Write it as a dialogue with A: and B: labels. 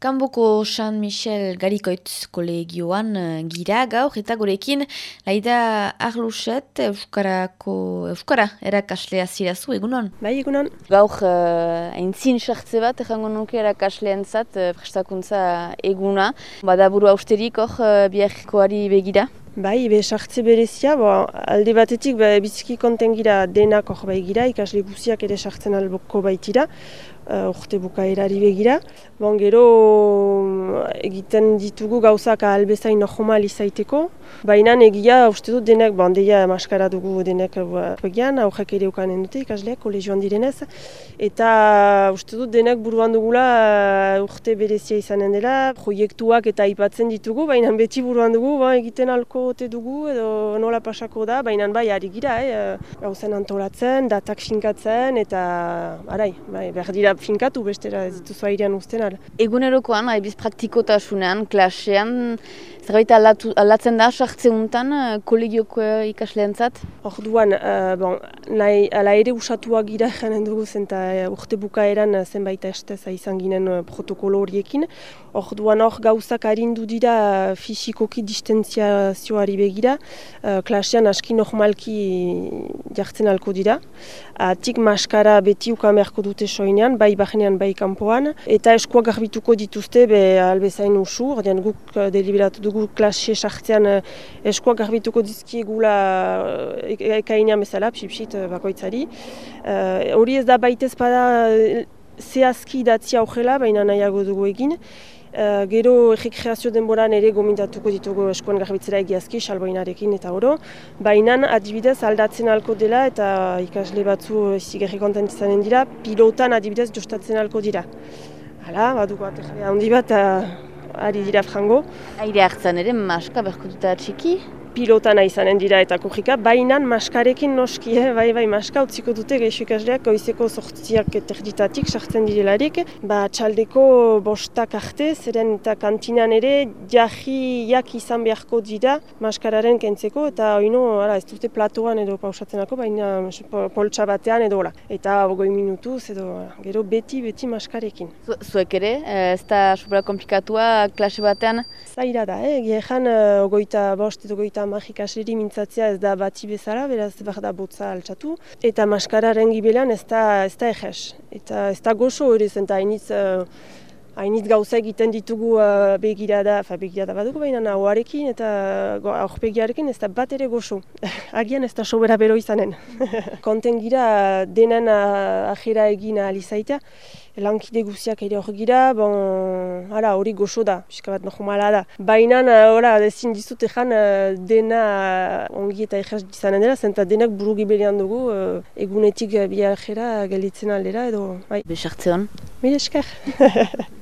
A: Kanboko San Michel Garikoitz kolegioan uh, gira gaur eta gurekin laida arluset Euskarako Euskara erakaslea zirazu, egunon?
B: Bai, egunon.
A: Gaur uh, aintzin sartze bat, egango nuke erakaslean zat, uh, prestakuntza eguna. Bada buru austerik hor uh, begira?
B: Bai, be sartze berezia, bo, alde batetik be, biziki konten gira denak hor bai gira, ikasle guziak ere sartzen alboko baitira, urte bukaerari begira. Bon, gero egiten ditugu gauzak albezain normal izaiteko. Baina egia uste dut denek, bon, deia maskara dugu denek egian, aurrak ere ukanen dute ikasleak, kolegioan direnez. Eta uste dut denek buruan dugula uh, urte berezia izanen dela, proiektuak eta aipatzen ditugu, baina beti buruan dugu, ba, egiten alko ote dugu edo nola pasako da, baina bai ari gira, eh, gauzen antolatzen, datak finkatzen eta arai, bai, behar dira finkatu bestera ez dituzu airean usten ala.
A: Egunerokoan, aibiz praktikotasunean, klasean, zerbait aldatzen da, sartze untan, eh, kolegioko ikasleen zat?
B: Orduan, uh, bon, nahi, ala ere usatuak gira janen dugu zen uh, urte bukaeran zenbait estez izan ginen protokolo horiekin. Orduan hor gauzak harindu dira fisikoki distentziazioari begira, uh, klasean aski normalki jartzen alko dira. Atik maskara beti ukamerko dute soinean, bai bajenean, bai kanpoan. Eta eskuak garbituko dituzte, be albezain usu, ordean guk deliberatu dugu klase sartzean eskuak garbituko dizkiegula ekainean bezala, psipsit bakoitzari. Hori ez da baitez bada zehazki datzi aukela, baina nahiago dugu egin. Uh, gero rekreazio denboran ere gomintatuko ditugu eskoan garbitzera egiazki, salboinarekin eta oro. Baina adibidez aldatzen alko dela eta ikasle batzu zigarri kontent izanen dira, pilotan adibidez jostatzen alko dira. Hala, baduko aterrea handi bat, ari dira frango.
A: Aire hartzen ere, maska berko dut txiki?
B: Pilotana izanen dira eta kurrika, baina maskarekin noski, eh? bai bai maska utziko dute gaixo ikasleak goizeko sortziak terditatik sartzen direlarik, ba txaldeko bostak arte, zeren eta kantinan ere jahiak izan beharko dira maskararen kentzeko eta oino, ara, ez dute platoan edo pausatzenako, baina poltsa batean edo la. Eta goi minutuz edo gero beti beti maskarekin.
A: Zuek ere, eh, ez da supera komplikatua klase batean?
B: Zaira da, eh? Giehan, uh, ogoita bost edo ogoita magikaseri mintzatzea ez da bati bezala, beraz behar da botza altxatu. Eta maskararen gibelan ez da, ez da egez. Eta ez da goxo hori zen, eta hainitz, uh, hainitz gauza egiten ditugu uh, begirada, fa begirada badugu baina nahoarekin eta aurpegiarekin ez da bat ere goxo. Agian ez da sobera bero izanen. Konten gira denen uh, ajera egin alizaitea, lankide guziak ere hor gira, bon, ara, hori goxo da, pixka bat normala da. Baina, ora, ezin dizut ezan dena ongi eta egez dizanen dela, zenta denak buru gibelian dugu, egunetik biharjera gelditzen aldera edo, bai.
A: Besartze hon?
B: Mire esker.